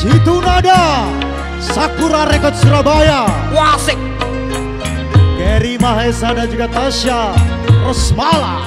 Jitu Nada Sakura Record Surabaya. Wasik Gary Mahesa dan juga Tasya Rosmala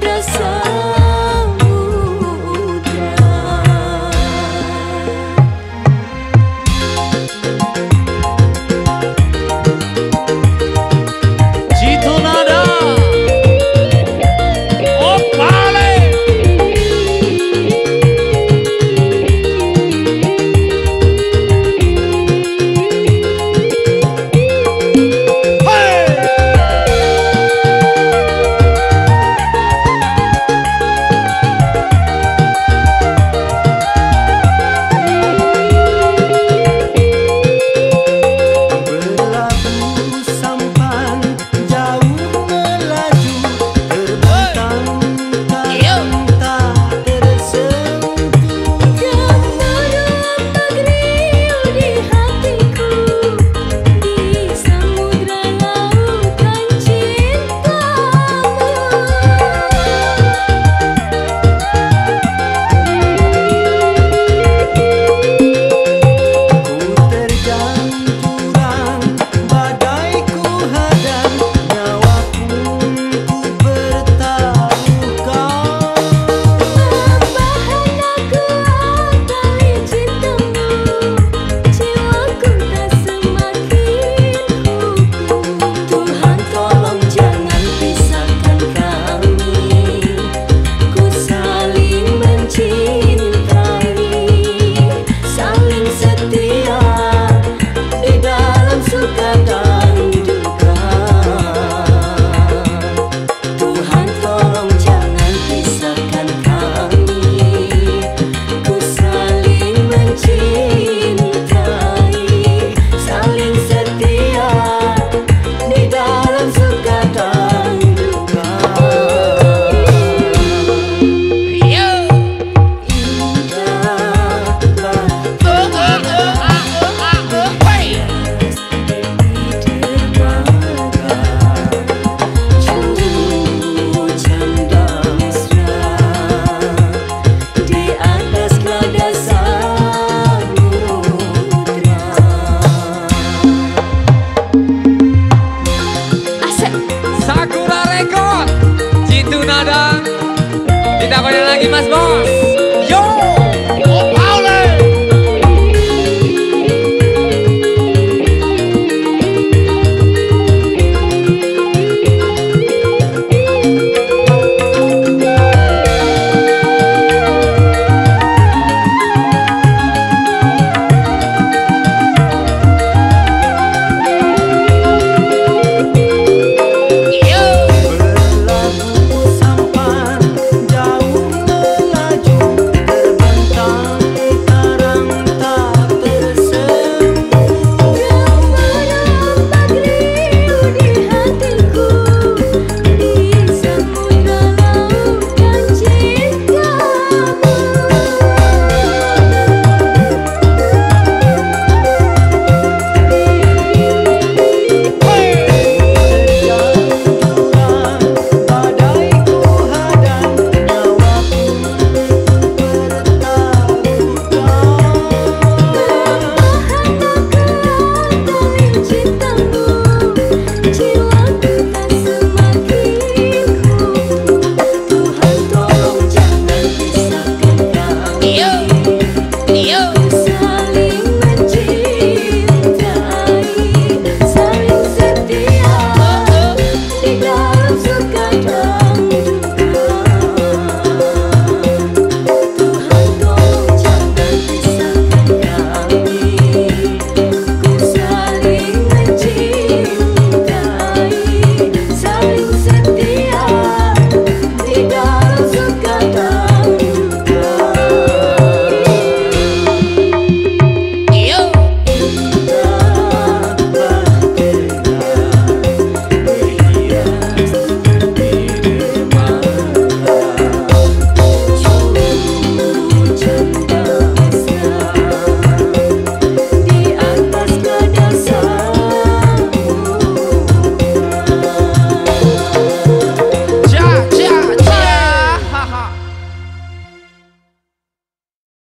vibração. life was.